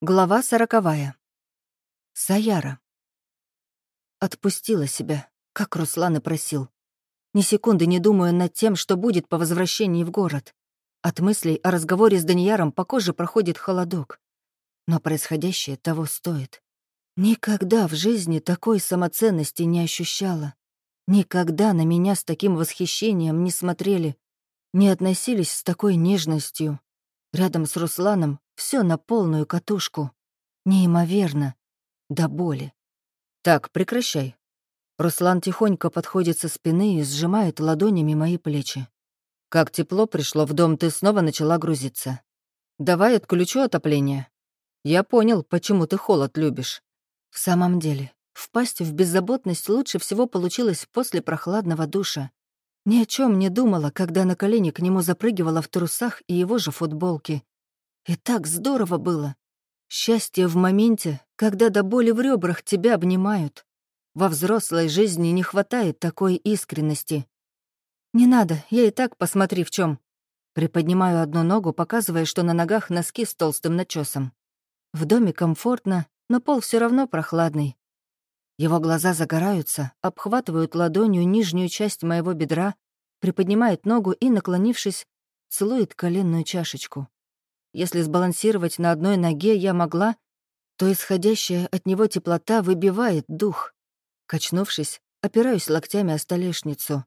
Глава сороковая. Саяра. Отпустила себя, как Руслан и просил. Ни секунды не думаю над тем, что будет по возвращении в город. От мыслей о разговоре с Данияром по коже проходит холодок. Но происходящее того стоит. Никогда в жизни такой самоценности не ощущала. Никогда на меня с таким восхищением не смотрели, не относились с такой нежностью. Рядом с Русланом все на полную катушку. Неимоверно. До боли. «Так, прекращай». Руслан тихонько подходит со спины и сжимает ладонями мои плечи. «Как тепло пришло в дом, ты снова начала грузиться. Давай отключу отопление. Я понял, почему ты холод любишь». В самом деле, впасть в беззаботность лучше всего получилось после прохладного душа. Ни о чем не думала, когда на колени к нему запрыгивала в трусах и его же футболке. И так здорово было. Счастье в моменте, когда до боли в ребрах тебя обнимают. Во взрослой жизни не хватает такой искренности. «Не надо, я и так посмотри в чем. Приподнимаю одну ногу, показывая, что на ногах носки с толстым начесом. В доме комфортно, но пол все равно прохладный. Его глаза загораются, обхватывают ладонью нижнюю часть моего бедра, приподнимает ногу и, наклонившись, целует коленную чашечку. Если сбалансировать на одной ноге я могла, то исходящая от него теплота выбивает дух. Качнувшись, опираюсь локтями о столешницу.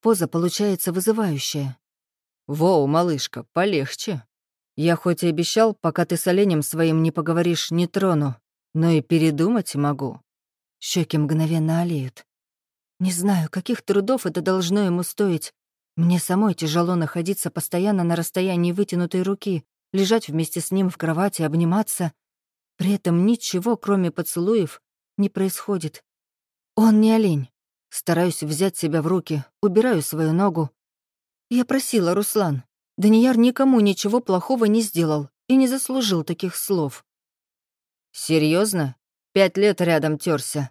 Поза получается вызывающая. «Воу, малышка, полегче. Я хоть и обещал, пока ты с оленем своим не поговоришь, не трону, но и передумать могу». Щеки мгновенно олеют. Не знаю, каких трудов это должно ему стоить. Мне самой тяжело находиться постоянно на расстоянии вытянутой руки, лежать вместе с ним в кровати, обниматься. При этом ничего, кроме поцелуев, не происходит. Он не олень. Стараюсь взять себя в руки, убираю свою ногу. Я просила, Руслан. Данияр никому ничего плохого не сделал и не заслужил таких слов. Серьезно? Пять лет рядом терся.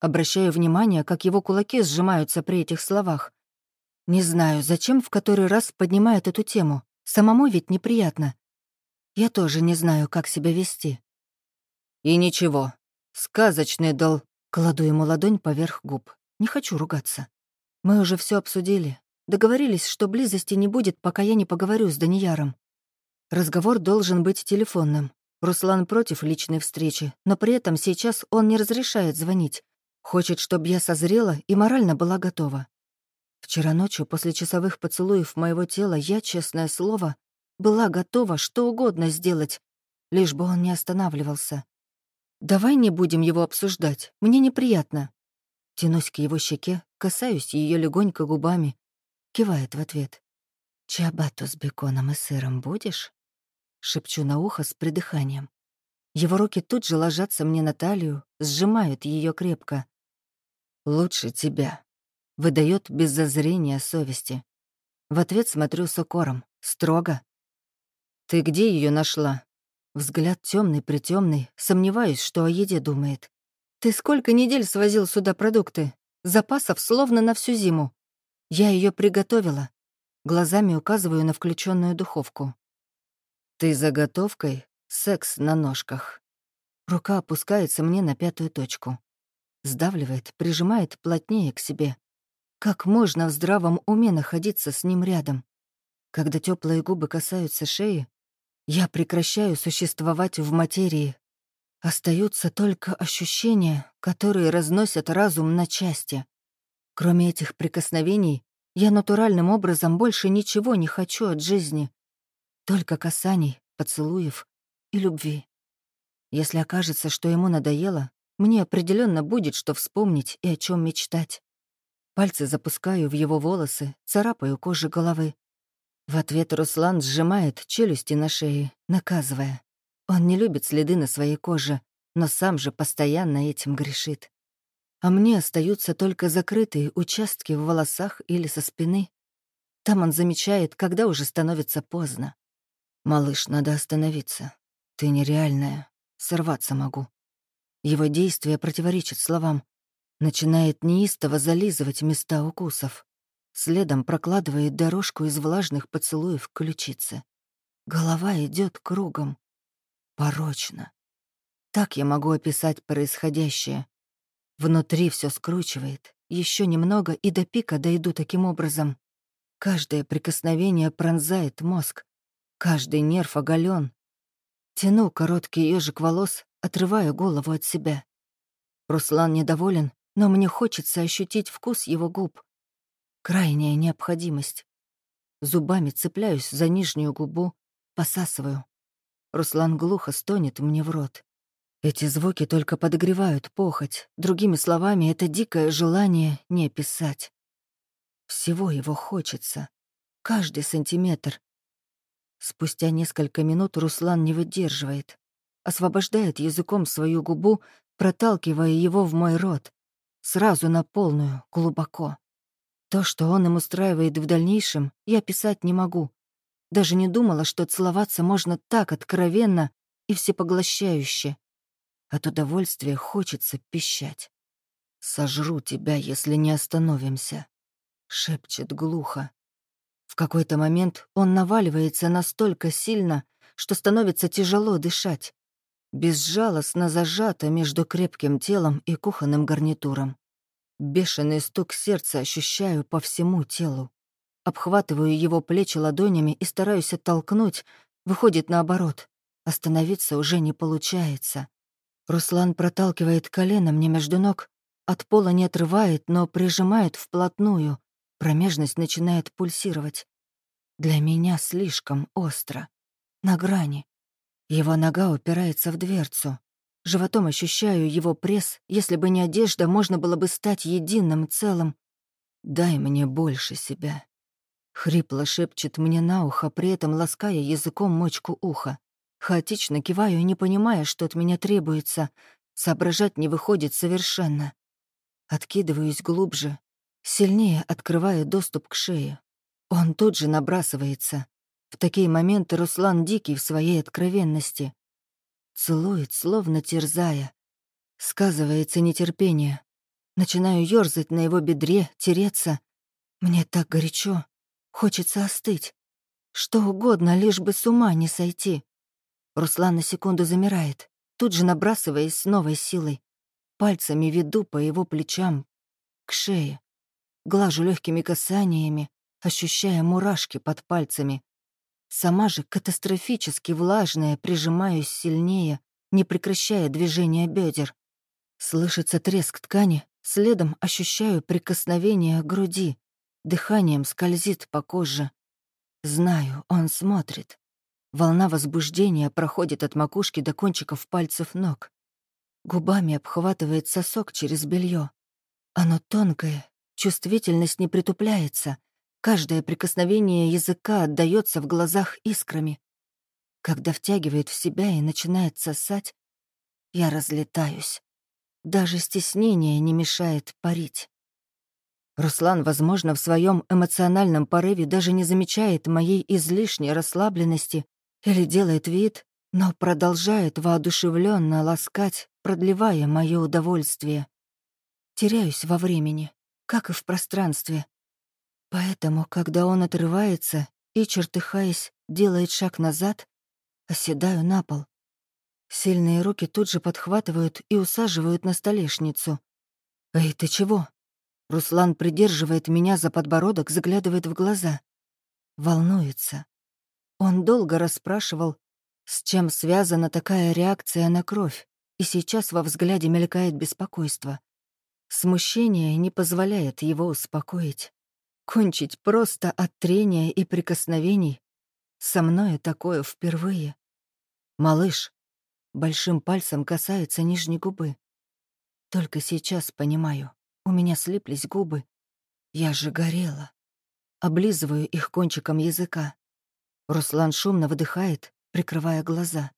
Обращаю внимание, как его кулаки сжимаются при этих словах. Не знаю, зачем в который раз поднимает эту тему. Самому ведь неприятно. Я тоже не знаю, как себя вести. И ничего. Сказочный дол. Кладу ему ладонь поверх губ. Не хочу ругаться. Мы уже все обсудили. Договорились, что близости не будет, пока я не поговорю с Данияром. Разговор должен быть телефонным. Руслан против личной встречи, но при этом сейчас он не разрешает звонить. Хочет, чтобы я созрела и морально была готова. Вчера ночью, после часовых поцелуев моего тела, я, честное слово, была готова что угодно сделать, лишь бы он не останавливался. «Давай не будем его обсуждать, мне неприятно». Тянусь к его щеке, касаюсь ее легонько губами. Кивает в ответ. «Чиабату с беконом и сыром будешь?» Шепчу на ухо с придыханием. Его руки тут же ложатся мне на талию, сжимают ее крепко. «Лучше тебя», — выдает без зазрения совести. В ответ смотрю с укором, строго, «Ты где ее нашла?» Взгляд темный притемный, сомневаюсь, что о еде думает. «Ты сколько недель свозил сюда продукты? Запасов словно на всю зиму. Я ее приготовила». Глазами указываю на включенную духовку. «Ты заготовкой? Секс на ножках». Рука опускается мне на пятую точку. Сдавливает, прижимает плотнее к себе. Как можно в здравом уме находиться с ним рядом? Когда теплые губы касаются шеи, я прекращаю существовать в материи. Остаются только ощущения, которые разносят разум на части. Кроме этих прикосновений, я натуральным образом больше ничего не хочу от жизни. Только касаний, поцелуев и любви. Если окажется, что ему надоело, мне определенно будет что вспомнить и о чем мечтать. Пальцы запускаю в его волосы, царапаю кожу головы. В ответ Руслан сжимает челюсти на шее, наказывая. Он не любит следы на своей коже, но сам же постоянно этим грешит. А мне остаются только закрытые участки в волосах или со спины. Там он замечает, когда уже становится поздно. «Малыш, надо остановиться. Ты нереальная. Сорваться могу». Его действия противоречат словам. Начинает неистово зализывать места укусов. Следом прокладывает дорожку из влажных поцелуев ключицы. Голова идет кругом. порочно. Так я могу описать происходящее. Внутри все скручивает. Еще немного и до пика дойду таким образом. Каждое прикосновение пронзает мозг. Каждый нерв оголен. Тяну короткий ежик волос, отрываю голову от себя. Руслан недоволен, но мне хочется ощутить вкус его губ. Крайняя необходимость. Зубами цепляюсь за нижнюю губу, посасываю. Руслан глухо стонет мне в рот. Эти звуки только подогревают похоть. Другими словами, это дикое желание не описать. Всего его хочется. Каждый сантиметр. Спустя несколько минут Руслан не выдерживает. Освобождает языком свою губу, проталкивая его в мой рот. Сразу на полную, глубоко. То, что он им устраивает в дальнейшем, я писать не могу. Даже не думала, что целоваться можно так откровенно и всепоглощающе. От удовольствия хочется пищать. «Сожру тебя, если не остановимся», — шепчет глухо. Какой-то момент он наваливается настолько сильно, что становится тяжело дышать. Безжалостно зажато между крепким телом и кухонным гарнитуром. Бешеный стук сердца ощущаю по всему телу. Обхватываю его плечи ладонями и стараюсь оттолкнуть. Выходит наоборот. Остановиться уже не получается. Руслан проталкивает колено мне между ног, от пола не отрывает, но прижимает вплотную. Промежность начинает пульсировать. Для меня слишком остро. На грани. Его нога упирается в дверцу. Животом ощущаю его пресс. Если бы не одежда, можно было бы стать единым целым. «Дай мне больше себя». Хрипло шепчет мне на ухо, при этом лаская языком мочку уха. Хаотично киваю, не понимая, что от меня требуется. Соображать не выходит совершенно. Откидываюсь глубже, сильнее открывая доступ к шее. Он тут же набрасывается. В такие моменты Руслан дикий в своей откровенности. Целует, словно терзая. Сказывается нетерпение. Начинаю ёрзать на его бедре, тереться. Мне так горячо. Хочется остыть. Что угодно, лишь бы с ума не сойти. Руслан на секунду замирает, тут же набрасываясь с новой силой. Пальцами веду по его плечам, к шее. Глажу легкими касаниями, ощущая мурашки под пальцами. Сама же катастрофически влажная, прижимаюсь сильнее, не прекращая движения бедер. Слышится треск ткани, следом ощущаю прикосновение груди. Дыханием скользит по коже. Знаю, он смотрит. Волна возбуждения проходит от макушки до кончиков пальцев ног. Губами обхватывает сосок через белье. Оно тонкое, чувствительность не притупляется. Каждое прикосновение языка отдаётся в глазах искрами. Когда втягивает в себя и начинает сосать, я разлетаюсь. Даже стеснение не мешает парить. Руслан, возможно, в своем эмоциональном порыве даже не замечает моей излишней расслабленности или делает вид, но продолжает воодушевленно ласкать, продлевая мое удовольствие. Теряюсь во времени, как и в пространстве. Поэтому, когда он отрывается и, чертыхаясь, делает шаг назад, оседаю на пол. Сильные руки тут же подхватывают и усаживают на столешницу. «Эй, ты чего?» Руслан придерживает меня за подбородок, заглядывает в глаза. Волнуется. Он долго расспрашивал, с чем связана такая реакция на кровь, и сейчас во взгляде мелькает беспокойство. Смущение не позволяет его успокоить. Кончить просто от трения и прикосновений. Со мной такое впервые. «Малыш», большим пальцем касается нижней губы. Только сейчас понимаю, у меня слиплись губы. Я же горела. Облизываю их кончиком языка. Руслан шумно выдыхает, прикрывая глаза.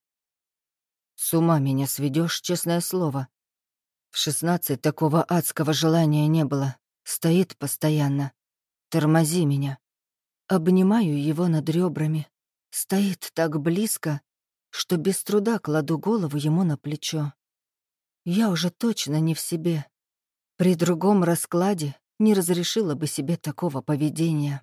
«С ума меня сведешь, честное слово. В шестнадцать такого адского желания не было. Стоит постоянно. Тормози меня». Обнимаю его над ребрами. Стоит так близко, что без труда кладу голову ему на плечо. Я уже точно не в себе. При другом раскладе не разрешила бы себе такого поведения.